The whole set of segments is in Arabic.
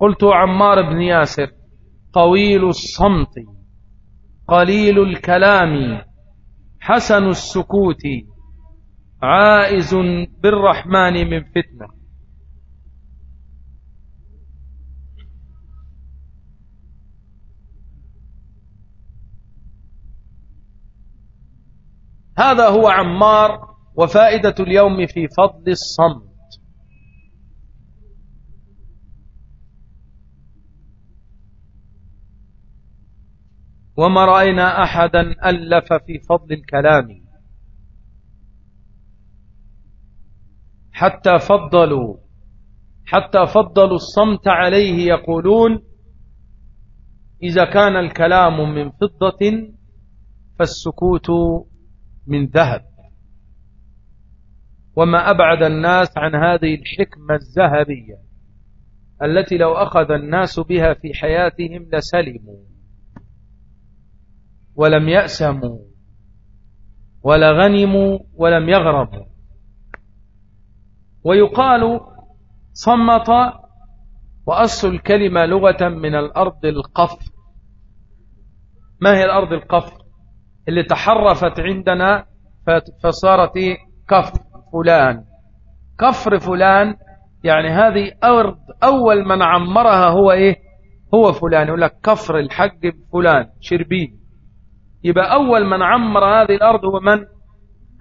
قلت عمار بن ياسر طويل الصمت قليل الكلام حسن السكوت عائز بالرحمن من فتنة. هذا هو عمار وفائدة اليوم في فضل الصمت. وما رأينا أحدا ألف في فضل الكلام. حتى فضلوا حتى فضلوا الصمت عليه يقولون إذا كان الكلام من فضة فالسكوت من ذهب. وما أبعد الناس عن هذه الحكمة الذهبية التي لو أخذ الناس بها في حياتهم لسلموا. ولم يأسموا ولا غنموا ولم يغربوا. ويقال صمت وأصل الكلمة لغة من الأرض القفر. ما هي الأرض القفر؟ اللي تحرفت عندنا فصارت كفر فلان. كفر فلان يعني هذه أرض أول من عمرها هو إيه؟ هو فلان. يقول لك كفر الحق فلان شربين. يبقى أول من عمر هذه الأرض هو من؟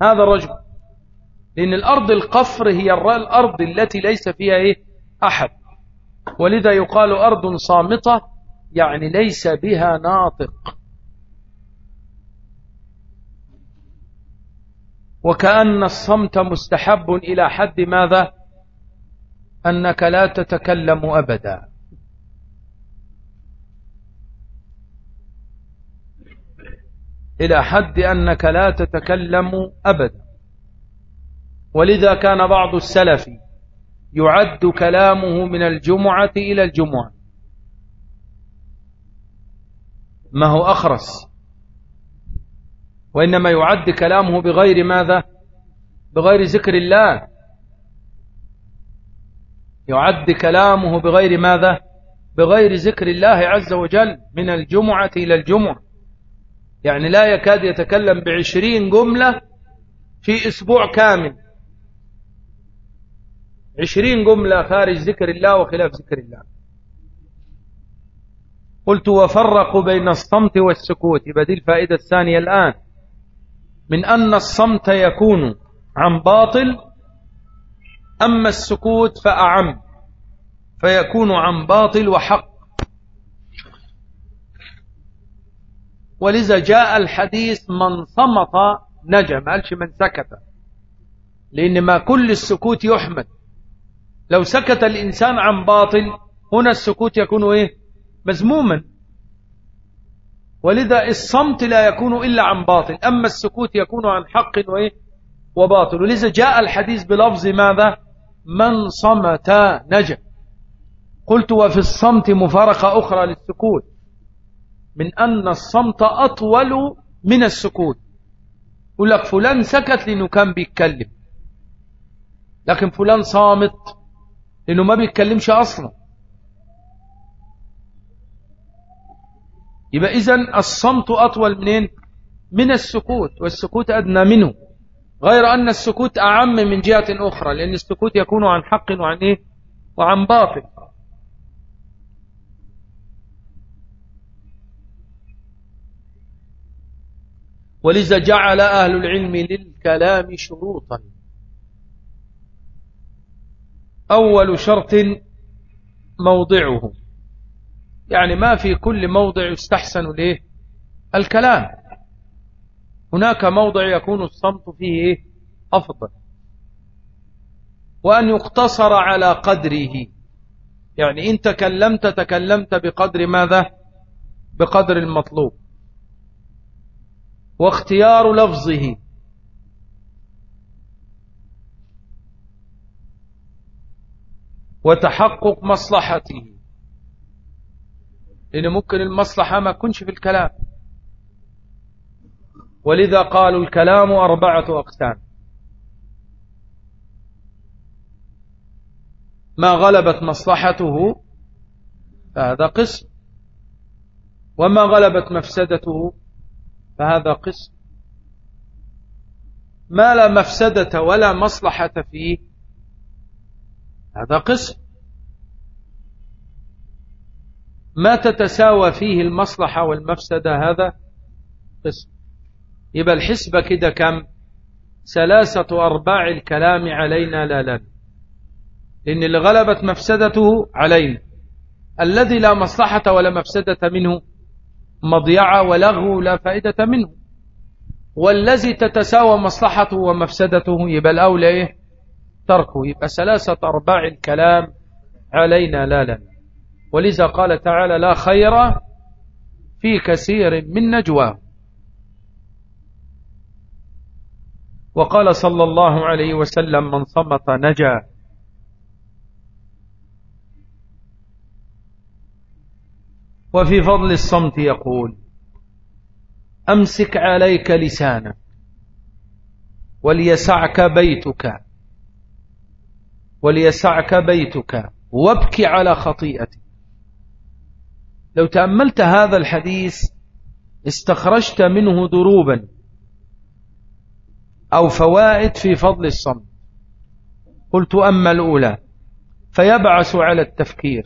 هذا الرجل. لأن الأرض القفر هي الأرض التي ليس فيها إيه؟ أحد. ولذا يقال أرض صامتة يعني ليس بها ناطق. وكأن الصمت مستحب إلى حد ماذا؟ أنك لا تتكلم أبدا. إلى حد أنك لا تتكلم أبدا. ولذا كان بعض السلف يعد كلامه من الجمعة إلى الجمعة. ما هو أخرس؟ وإنما يعد كلامه بغير ماذا؟ بغير ذكر الله. يعد كلامه بغير ماذا؟ بغير ذكر الله عز وجل من الجمعة إلى الجمعة. يعني لا يكاد يتكلم بعشرين جملة في أسبوع كامل. عشرين جملة خارج ذكر الله وخلاف ذكر الله. قلت وفرقوا بين الصمت والسكوت. يبقى دي الفائدة الثانية الآن. من أن الصمت يكون عن باطل أما السكوت فأعم. فيكون عن باطل وحق. ولذا جاء الحديث من صمت نجا ما قالش من سكت. لأن ما كل السكوت يحمد. لو سكت الإنسان عن باطل هنا السكوت يكون إيه؟ مزموما ولذا الصمت لا يكون إلا عن باطل أما السكوت يكون عن حق وإيه؟ وباطل. ولذا جاء الحديث بلفظ ماذا؟ من صمت نجا قلت وفي الصمت مفارقة أخرى للسكوت. من أن الصمت أطول من السكوت يقول لك فلان سكت لأنه كان بيتكلم. لكن فلان صامت لأنه ما بيتكلمش أصلا. يبقى إذن الصمت أطول منين؟ من السكوت والسكوت أدنى منه. غير أن السكوت أعم من جهة أخرى لأن السكوت يكون عن حق وعن إيه؟ وعن باطل. ولذا جعل أهل العلم للكلام شروطا. أول شرط موضعه. يعني ما في كل موضع يستحسن له الكلام. هناك موضع يكون الصمت فيه أفضل. وأن يقتصر على قدره. يعني إن تكلمت تكلمت بقدر ماذا؟ بقدر المطلوب. واختيار لفظه. وتحقق مصلحته. لأن ممكن المصلحة ما تكونش في الكلام. ولذا قالوا الكلام أربعة أقسام. ما غلبت مصلحته فهذا قسم. وما غلبت مفسدته فهذا قسم ما لا مفسدة ولا مصلحة فيه. هذا قسم ما تتساوى فيه المصلحة والمفسدة هذا قسم يبقى الحسبة كده كم؟ ثلاثة أرباع الكلام علينا لا لا. لأن اللي غلبت مفسدته علينا. الذي لا مصلحة ولا مفسدة منه مضيعة ولغو لا فائدة منه. والذي تتساوى مصلحته ومفسدته يبقى الأولى إيه؟ تركه. يبقى ثلاثة أرباع الكلام علينا لا لا. ولذا قال تعالى لا خير في كثير من نجواه وقال صلى الله عليه وسلم من صمت نجا وفي فضل الصمت يقول أمسك عليك لسانك وليسعك بيتك وليسعك بيتك وابكي على خطيئتك. لو تأملت هذا الحديث استخرجت منه دروبا أو فوائد في فضل الصمت. قلت أما الأولى فيبعث على التفكير.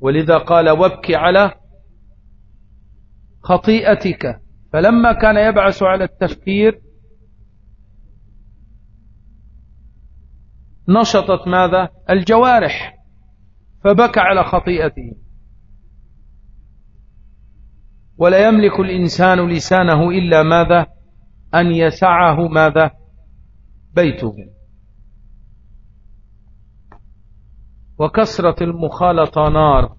ولذا قال وابكي على خطيئتك. فلما كان يبعث على التفكير نشطت ماذا؟ الجوارح فبكى على خطيئته. ولا يملك الإنسان لسانه إلا ماذا؟ أن يسعه ماذا؟ بيته. وكسرة المخالطة نار.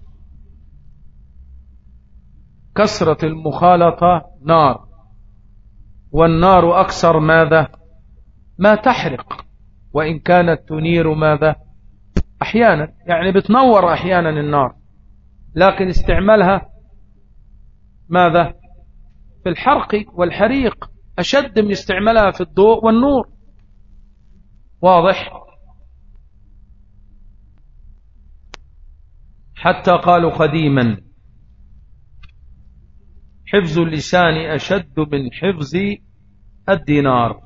كسرة المخالطة نار. والنار أكثر ماذا؟ ما تحرق. وإن كانت تنير ماذا؟ أحيانا. يعني بتنور أحيانا النار. لكن استعمالها ماذا؟ في الحرق والحريق. أشد من استعمالها في الضوء والنور. واضح؟ حتى قالوا قديما حفظ اللسان أشد من حفظ الدينار.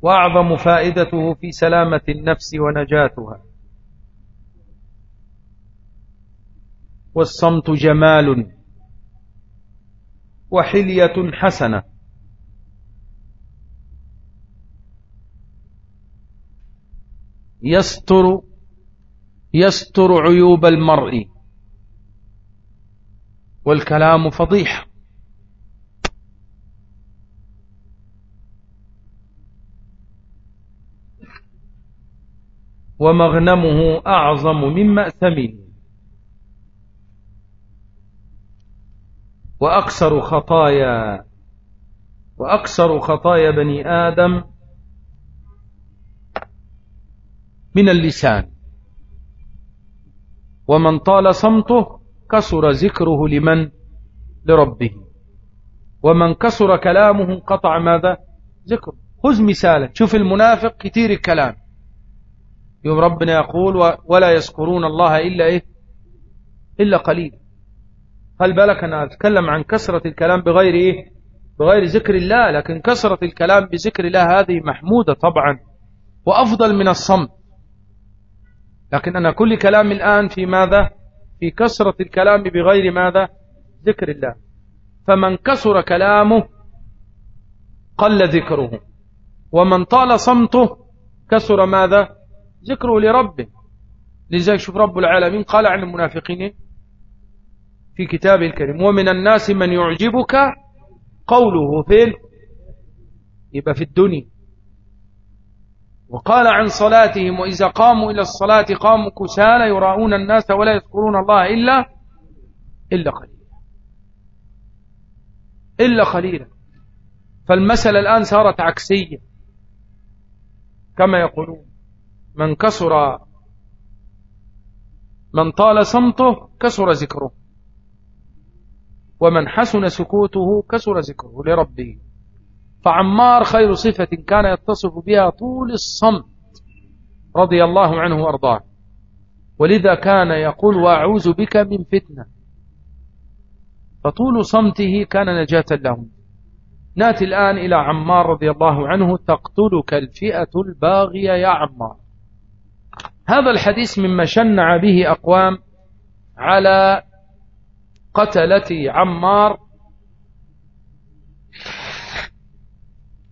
وأعظم فائدته في سلامة النفس ونجاتها. والصمت جمال وحلية حسنة. يستر يستر عيوب المرء. والكلام فضيحه ومغنمه أعظم من مأثمه. وأكثر خطايا وأكثر خطايا بني آدم من اللسان. ومن طال صمته كسر ذكره لمن؟ لربه. ومن كسر كلامه قطع ماذا؟ ذكره. خذ مثالا. شوف المنافق كتير الكلام. يوم ربنا يقول ولا يذكرون الله إلا إيه؟ إلا قليل هل بالك أنا أتكلم عن كسرة الكلام بغير إيه؟ بغير ذكر الله لكن كسرة الكلام بذكر الله هذه محمودة طبعا. وأفضل من الصمت. لكن أنا كل كلام الآن في ماذا؟ في كسرة الكلام بغير ماذا؟ ذكر الله. فمن كسر كلامه قل ذكره. ومن طال صمته كسر ماذا؟ ذكره لربه. لذلك شوف رب العالمين قال عن المنافقين في كتابه الكريم ومن الناس من يعجبك قوله في يبقى في الدنيا. وقال عن صلاتهم وإذا قاموا إلى الصلاة قاموا كسالى يراؤون الناس ولا يذكرون الله إلا إلا قليلا. إلا قليلا. فالمسألة الآن صارت عكسية. كما يقولون من كسر من طال صمته كسر ذكره. ومن حسن سكوته كسر ذكره لربه. فعمار خير صفة كان يتصف بها طول الصمت رضي الله عنه وأرضاه. ولذا كان يقول وأعوذ بك من فتنة. فطول صمته كان نجاة لهم نأتي الآن إلى عمار رضي الله عنه تقتلك الفئة الباغية يا عمار. هذا الحديث مما شنع به أقوام على قتلة عمار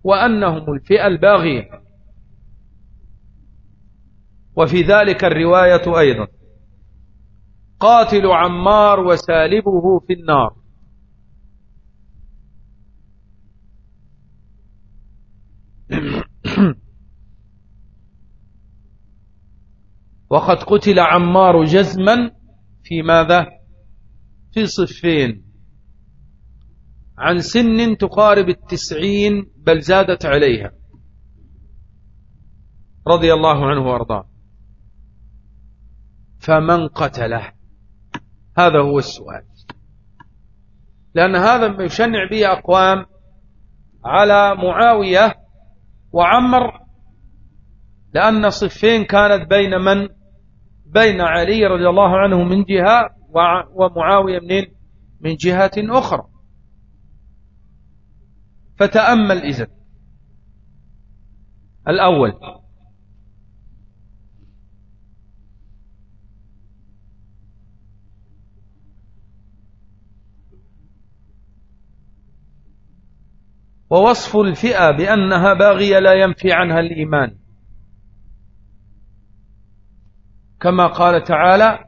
وأنهم الفئة الباغية. وفي ذلك الرواية أيضا. قاتل عمار وسالبه في النار. وقد قتل عمار جزما في ماذا؟ في صفين. عن سن تقارب التسعين بل زادت عليها. رضي الله عنه وأرضاه. فمن قتله؟ هذا هو السؤال. لأن هذا يشنع به أقوام على معاوية وعمر لأن صفين كانت بين من؟ بين علي رضي الله عنه من جهة ومعاوية من جهة أخرى. فتأمل إذن الأول. ووصف الفئة بأنها باغية لا ينفي عنها الإيمان. كما قال تعالى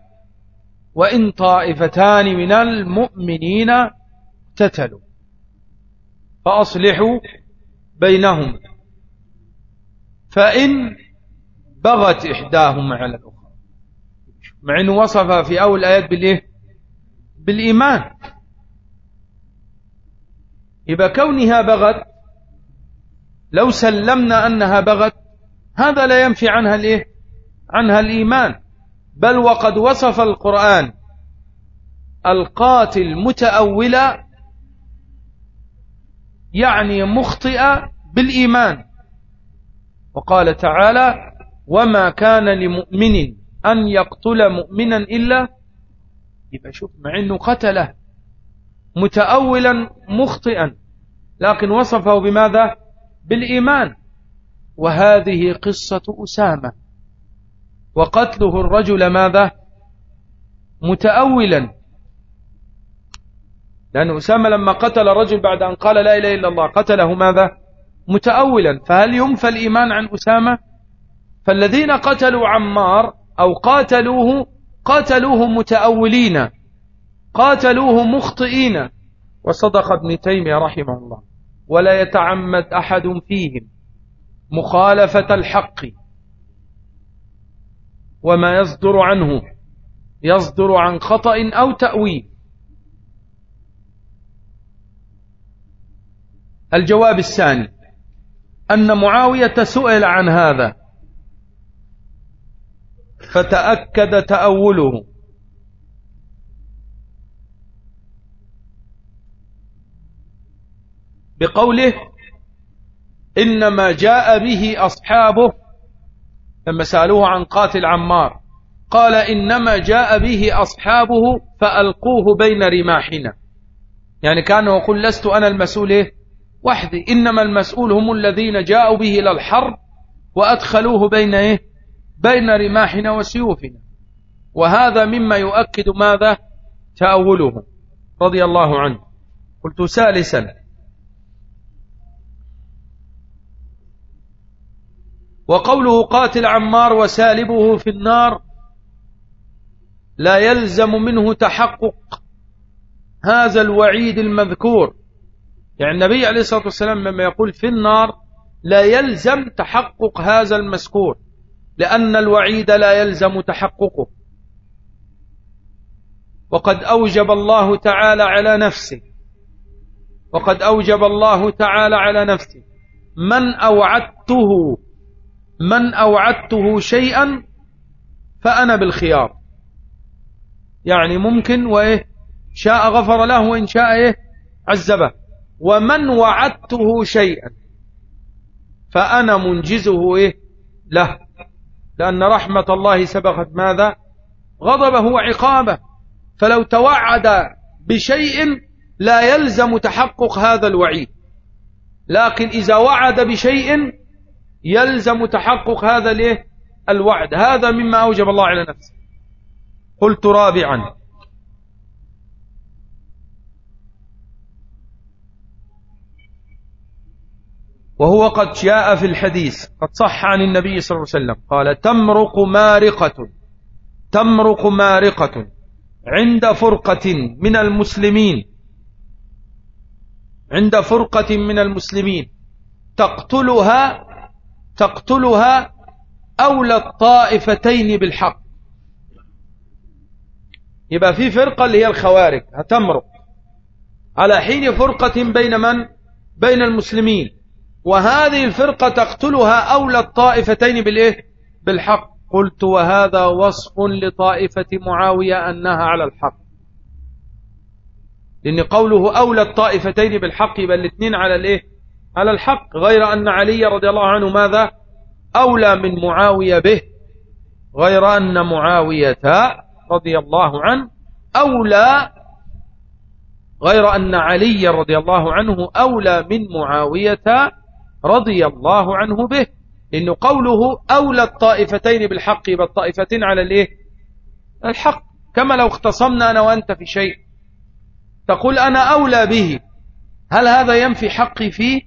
وإن طائفتان من المؤمنين اقتتلوا. فأصلحوا بينهم. فإن بغت إحداهما على الأخرى. مع أنه وصف في أول آيات بالإيه؟ بالإيمان. إذا كونها بغت لو سلمنا أنها بغت هذا لا ينفي عنها الإيه؟ عنها الإيمان. بل وقد وصف القرآن القاتل متأولة يعني مخطئة بالإيمان. وقال تعالى وما كان لمؤمن أن يقتل مؤمنا إلا يبقى شوف مع أنه قتله متأولا مخطئا لكن وصفه بماذا؟ بالإيمان. وهذه قصة أسامة. وقتله الرجل ماذا؟ متأولا. لأن أسامة لما قتل رجل بعد أن قال لا إله إلا الله قتله ماذا؟ متأولا. فهل ينفى الإيمان عن أسامة؟ فالذين قتلوا عمار أو قاتلوه قاتلوه متأولين قاتلوه مخطئين. وصدق ابن تيمية رحمه الله. ولا يتعمد أحد فيهم. مخالفة الحق. وما يصدر عنه. يصدر عن خطأ أو تأويل. الجواب الثاني أن معاوية سئل عن هذا فتأكد تأوله. بقوله إنما جاء به أصحابه لما سألوه عن قاتل عمار قال إنما جاء به أصحابه فألقوه بين رماحنا. يعني كان يقول لست أنا المسؤول وحدي. إنما المسؤول هم الذين جاءوا به إلى الحرب وأدخلوه بين إيه؟ بين رماحنا وسيوفنا. وهذا مما يؤكد ماذا؟ تأوله. رضي الله عنه. قلت ثالثا. وقوله قاتل عمار وسالبه في النار لا يلزم منه تحقق هذا الوعيد المذكور. يعني النبي عليه الصلاة والسلام لما يقول في النار لا يلزم تحقق هذا المذكور لأن الوعيد لا يلزم تحققه. وقد أوجب الله تعالى على نفسه وقد أوجب الله تعالى على نفسه. من أوعدته من أوعدته شيئا فأنا بالخيار. يعني ممكن وإيه شاء غفر له وإن شاء إيه عذبه. ومن وعدته شيئا فأنا منجزه إيه؟ له. لأن رحمة الله سبقت ماذا؟ غضبه وعقابه. فلو توعد بشيء لا يلزم تحقق هذا الوعيد. لكن إذا وعد بشيء يلزم تحقق هذا الإيه؟ الوعد. هذا مما أوجب الله على نفسه. قلت رابعا. وهو قد جاء في الحديث قد صح عن النبي صلى الله عليه وسلم قال تمرق مارقة تمرق مارقة عند فرقة من المسلمين عند فرقة من المسلمين تقتلها تقتلها أولى الطائفتين بالحق. يبقى في فرقة اللي هي الخوارج هتمرق. على حين فرقة بين من؟ بين المسلمين. وهذه الفرقة تقتلها أولى الطائفتين بالإيه؟ بالحق. قلت وهذا وصف لطائفة معاوية أنها على الحق. لأن قوله أولى الطائفتين بالحق يبقى الاثنين على الإيه؟ على الحق. غير أن علي رضي الله عنه ماذا؟ أولى من معاوية به. غير أن معاوية رضي الله عنه أولى. غير أن علي رضي الله عنه أولى من معاوية رضي الله عنه به إن قوله أولى الطائفتين بالحق يبقى الطائفتين على الإيه؟ الحق. كما لو اختصمنا أنا وأنت في شيء. تقول أنا أولى به. هل هذا ينفي حقي فيه؟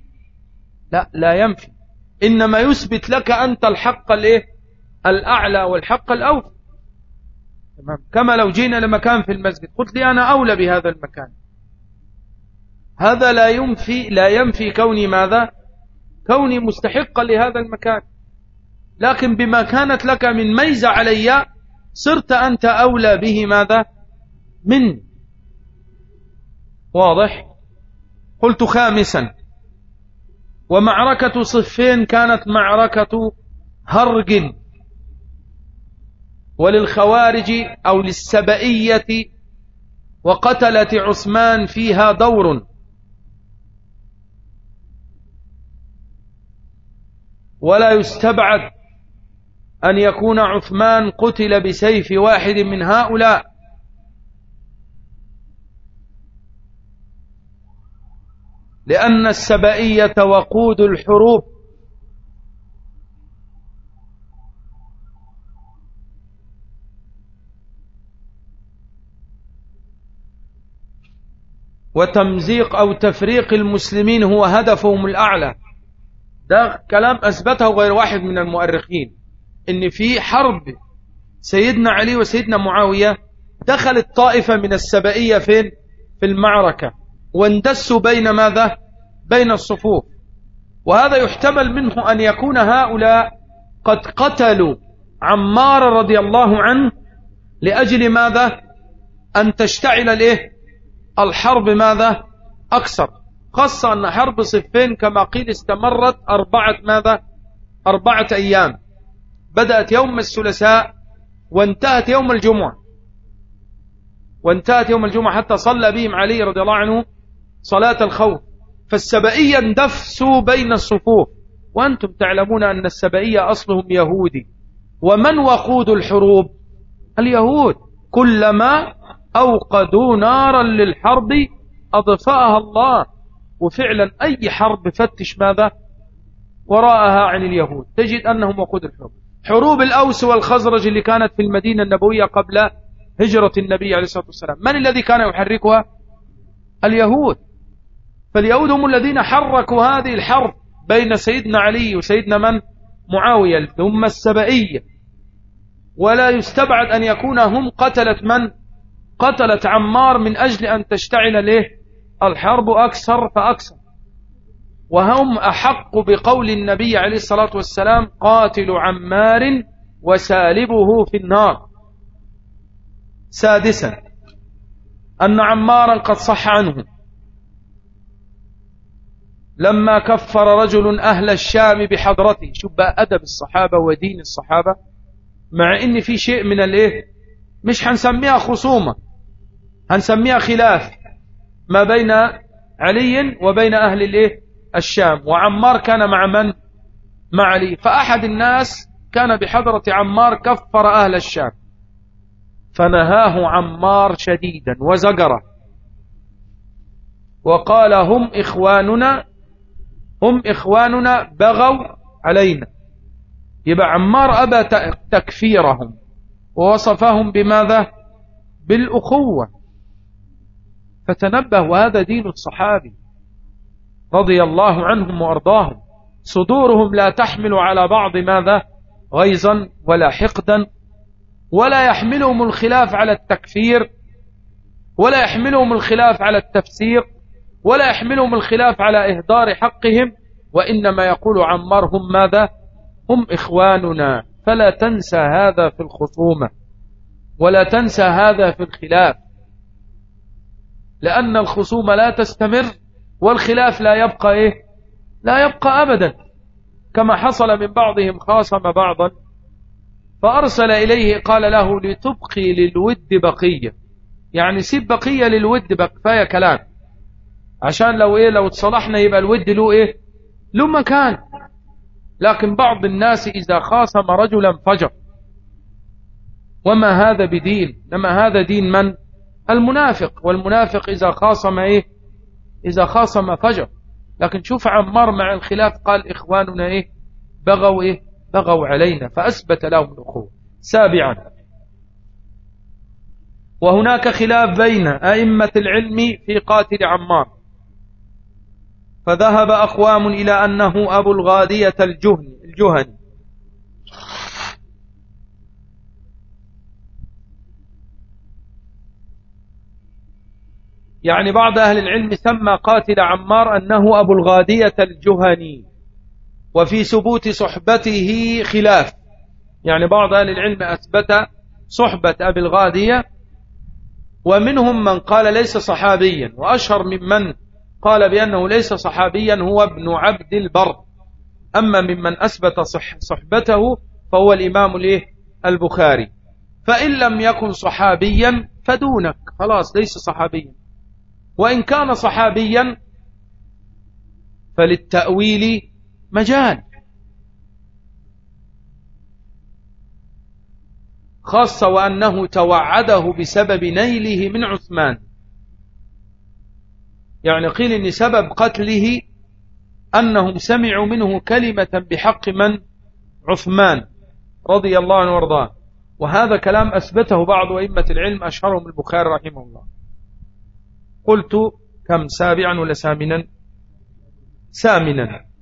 لا لا ينفي. إنما يثبت لك أنت الحق الإيه؟ الأعلى والحق الأوفى كما لو جينا لمكان في المسجد. قلت لي أنا أولى بهذا المكان. هذا لا ينفي لا ينفي كوني ماذا؟ كوني مستحقا لهذا المكان. لكن بما كانت لك من ميزة علي صرت أنت أولى به ماذا؟ من. واضح؟ قلت خامسا. ومعركة صفين كانت معركة هرج. وللخوارج أو للسبئية وقتلة عثمان فيها دور. ولا يستبعد أن يكون عثمان قتل بسيف واحد من هؤلاء. لأن السبائية وقود الحروب وتمزيق أو تفريق المسلمين هو هدفهم الأعلى. ده كلام أثبته غير واحد من المؤرخين إن في حرب سيدنا علي وسيدنا معاوية دخلت طائفة من السبائية فين؟ في المعركة واندسوا بين ماذا؟ بين الصفوف. وهذا يحتمل منه أن يكون هؤلاء قد قتلوا عمار رضي الله عنه لأجل ماذا؟ أن تشتعل الإيه؟ الحرب ماذا؟ أكثر. خاصة أن حرب صفين كما قيل استمرت أربعة ماذا؟ أربعة أيام. بدأت يوم الثلاثاء وانتهت يوم الجمعة. وانتهت يوم الجمعة حتى صلى بهم علي رضي الله عنه صلاة الخوف. فالسبائية اندفسوا بين الصفوف. وأنتم تعلمون أن السبائية أصلهم يهودي. ومن وقود الحروب؟ اليهود. كلما أوقدوا نارا للحرب أضفأها الله. وفعلا أي حرب فتش ماذا؟ وراءها عن اليهود. تجد أنهم وقود الحروب. حروب الأوس والخزرج اللي كانت في المدينة النبوية قبل هجرة النبي عليه الصلاة والسلام. من الذي كان يحركها؟ اليهود. فاليهود هم الذين حركوا هذه الحرب بين سيدنا علي وسيدنا من؟ معاوية ثم السبئية ولا يستبعد أن يكون هم قتلت من؟ قتلت عمار من أجل أن تشتعل له الحرب أكثر فأكثر. وهم أحق بقول النبي عليه الصلاة والسلام قاتل عمار وسالبه في النار. سادسا أن عمارا قد صح عنه. لما كفر رجل أهل الشام بحضرته شوف أدب الصحابة ودين الصحابة. مع إن في شيء من الإيه؟ مش هنسميها خصومة هنسميها خلاف. ما بين علي وبين أهل الشام. وعمار كان مع من؟ مع علي. فأحد الناس كان بحضرة عمار كفر أهل الشام. فنهاه عمار شديدا وزجرة. وقال هم إخواننا هم إخواننا بغوا علينا. يبقى عمار أبى تكفيرهم. ووصفهم بماذا؟ بالأخوة. فتنبه وهذا دين الصحابي رضي الله عنهم وأرضاهم. صدورهم لا تحمل على بعض ماذا؟ غيظا ولا حقدا ولا يحملهم الخلاف على التكفير ولا يحملهم الخلاف على التفسير ولا يحملهم الخلاف على إهدار حقهم وإنما يقول عمار هم ماذا؟ هم إخواننا. فلا تنسى هذا في الخصومة ولا تنسى هذا في الخلاف. لأن الخصومة لا تستمر والخلاف لا يبقى إيه؟ لا يبقى أبدا. كما حصل من بعضهم خاصم بعضا فأرسل إليه قال له لتبقي للود بقية. يعني سيب بقية للود بقية كلام. عشان لو إيه لو اتصلحنا يبقى الود له إيه؟ له مكان. لكن بعض الناس إذا خاصم رجلا فجر. وما هذا بدين؟ لما هذا دين من؟ المنافق والمنافق إذا خاصم إيه؟ إذا خاصم فجر. لكن شوف عمار مع الخلاف قال إخواننا إيه؟ بغوا إيه؟ بغوا علينا فأثبت لهم الأخوة سابعا. وهناك خلاف بين أئمة العلم في قاتل عمار. فذهب أقوام إلى أنه أبو الغادية الجهني, الجهني. يعني بعض أهل العلم سمى قاتل عمار أنه أبو الغادية الجهني وفي ثبوت صحبته خلاف. يعني بعض أهل العلم أثبت صحبة أبي الغادية ومنهم من قال ليس صحابيا وأشهر ممن قال بأنه ليس صحابيا هو ابن عبد البر. أما ممن أثبت صح صحبته فهو الإمام الايه البخاري. فإن لم يكن صحابيا فدونك. خلاص ليس صحابيا. وإن كان صحابيا فللتأويل مجال. خاصة وأنه توعده بسبب نيله من عثمان. يعني قيل إن سبب قتله أنهم سمعوا منه كلمة بحق من؟ عثمان رضي الله عنه وأرضاه. وهذا كلام أثبته بعض أئمة العلم أشهرهم البخاري رحمه الله. قلت كم سابعا ولا سامنا؟ سامنا.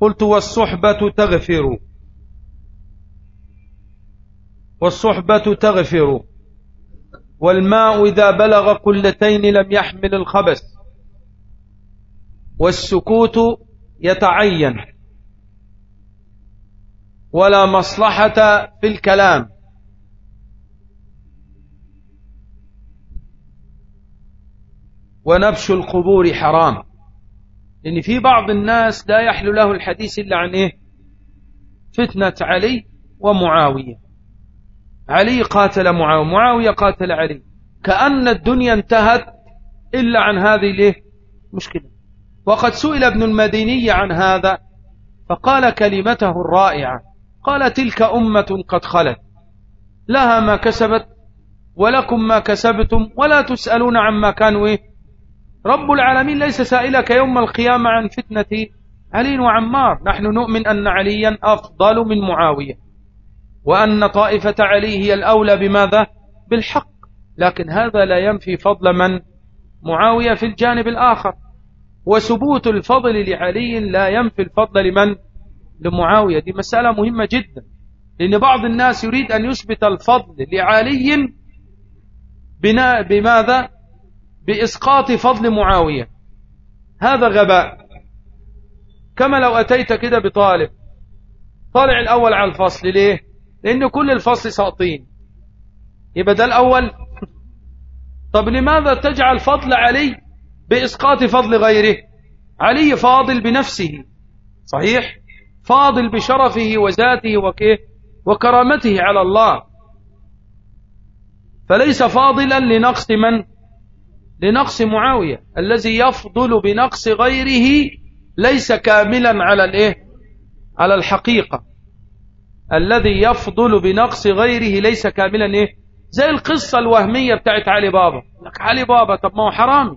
قلت والصحبة تغفر. والصحبة تغفر. والماء إذا بلغ قلتين لم يحمل الخبث. والسكوت يتعين. ولا مصلحة في الكلام. ونبش القبور حرام. لأن في بعض الناس لا يحلو له الحديث إلا عن إيه؟ فتنة علي ومعاوية. علي قاتل معاوية معاوية قاتل علي. كأن الدنيا انتهت إلا عن هذه الإيه؟ مشكلة. وقد سئل ابن المديني عن هذا فقال كلمته الرائعة قال تلك أمة قد خلت لها ما كسبت ولكم ما كسبتم ولا تسألون عما كانوا إيه. رب العالمين ليس سائلك يوم القيامة عن فتنة علي وعمار. نحن نؤمن أن عليا أفضل من معاوية وأن طائفة علي هي الأولى بماذا؟ بالحق. لكن هذا لا ينفي فضل من؟ معاوية في الجانب الآخر. وثبوت الفضل لعلي لا ينفي الفضل لمن؟ لمعاوية. دي مسألة مهمة جدا. لأن بعض الناس يريد أن يثبت الفضل لعلي بناء بماذا؟ بإسقاط فضل معاوية. هذا غباء. كما لو أتيت كده بطالب. طالع الأول على الفصل. ليه؟ لأن كل الفصل ساقطين. يبقى ده الأول. طب لماذا تجعل فضل علي بإسقاط فضل غيره. علي فاضل بنفسه. صحيح؟ فاضل بشرفه وذاته وكرامته على الله. فليس فاضلا لنقص من؟ لنقص معاوية. الذي يفضل بنقص غيره ليس كاملا على الإيه؟ على الحقيقة. الذي يفضل بنقص غيره ليس كاملا إيه؟ زي القصة الوهمية بتاعت علي بابا. لك علي بابا طب ما هو حرامي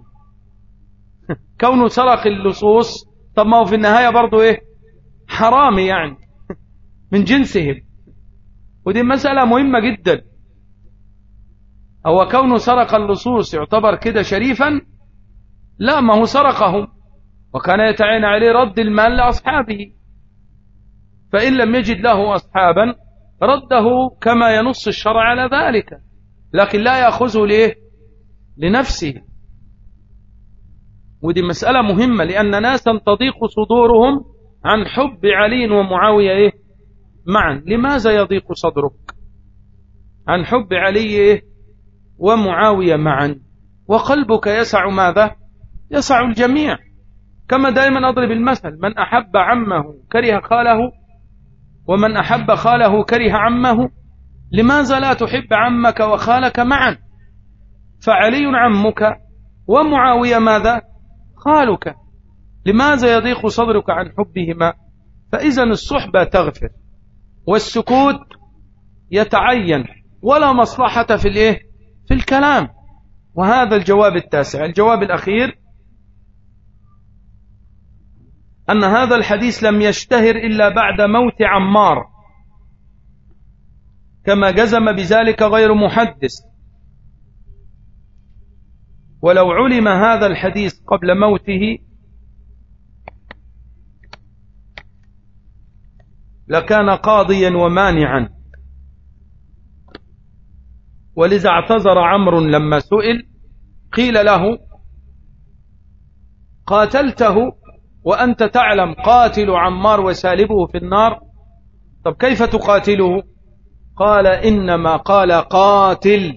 كونه سرق اللصوص طب ما هو في النهاية برضه إيه؟ حرامي يعني من جنسهم. ودي مسألة مهمة جدا. هو كونه سرق اللصوص يعتبر كده شريفا؟ لا ما هو سرقهم. وكان يتعين عليه رد المال لأصحابه. فإن لم يجد له أصحابا رده كما ينص الشرع على ذلك. لكن لا يأخذه ليه لنفسه. ودي مسألة مهمة لأن ناسا تضيق صدورهم عن حب علي ومعاوية إيه؟ معا. لماذا يضيق صدرك؟ عن حب علي إيه؟ ومعاوية معا. وقلبك يسع ماذا؟ يسع الجميع. كما دائما أضرب المثل من أحب عمه كره خاله ومن أحب خاله كره عمه. لماذا لا تحب عمك وخالك معا؟ فعلي عمك ومعاوية ماذا؟ خالك لماذا يضيق صدرك عن حبهما؟ فإذا الصحبة تغفر والسكوت يتعين ولا مصلحة في الإيه؟ في الكلام. وهذا الجواب التاسع. الجواب الأخير أن هذا الحديث لم يشتهر إلا بعد موت عمار كما جزم بذلك غير محدث. ولو علم هذا الحديث قبل موته لكان قاضيا ومانعا. ولذا اعتذر عمرو لما سئل قيل له قاتلته وأنت تعلم قاتل عمار وسالبه في النار؟ طب كيف تقاتله؟ قال إنما قال قاتل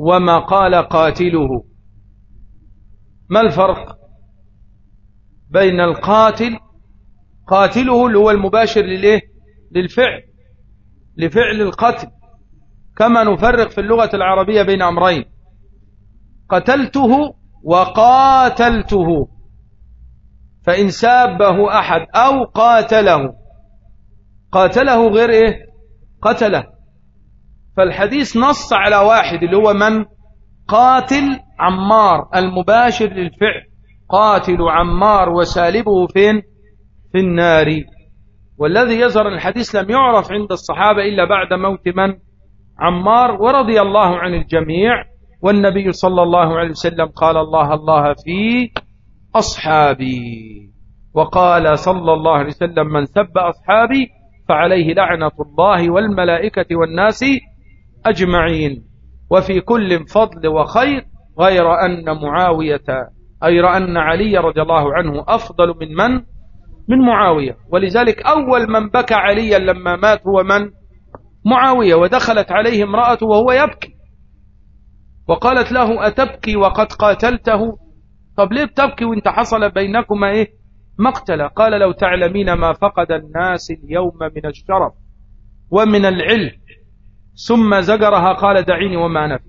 وما قال قاتله. ما الفرق بين القاتل قاتله اللي هو المباشر للإيه؟ للفعل لفعل القتل. كما نفرق في اللغة العربية بين أمرين. قتلته وقاتلته فإن سابه أحد أو قاتله. قاتله غير إيه؟ قتله. فالحديث نص على واحد اللي هو من؟ قاتل عمار المباشر للفعل. قاتل عمار وسالبه فين؟ في النار. والذي يظهر الحديث لم يعرف عند الصحابة إلا بعد موت من؟ عمار ورضي الله عن الجميع. والنبي صلى الله عليه وسلم قال الله الله في أصحابي. وقال صلى الله عليه وسلم من سب أصحابي فعليه لعنة الله والملائكة والناس أجمعين. وفي كل فضل وخير غير أن معاوية غير أن علي رضي الله عنه أفضل من من؟ من معاوية. ولذلك أول من بكى عليا لما مات هو من؟ معاوية. ودخلت عليه امرأة وهو يبكي. وقالت له أتبكي وقد قاتلته؟ طب ليه بتبكي وانت حصل بينكما إيه؟ مقتل قال لو تعلمين ما فقد الناس اليوم من الشرف ومن العلم. ثم زجرها قال دعيني وما نفي.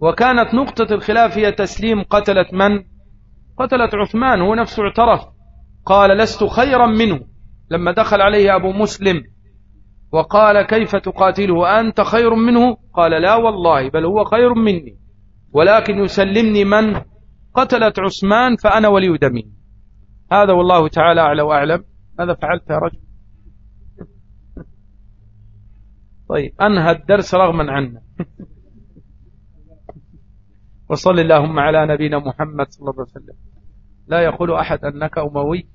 وكانت نقطة الخلاف هي تسليم قتلت من؟ قتلت عثمان هو نفسه اعترف. قال لست خيرا منه. لما دخل عليه أبو مسلم وقال كيف تقاتله؟ أنت خير منه؟ قال لا والله بل هو خير مني. ولكن يسلمني من؟ قتلت عثمان فأنا ولي دمي. هذا والله تعالى أعلى وأعلم. ماذا فعلت يا رجل؟ طيب أنهى الدرس رغما عنا. وصل اللهم على نبينا محمد صلى الله عليه وسلم. لا يقول أحد أنك أموي.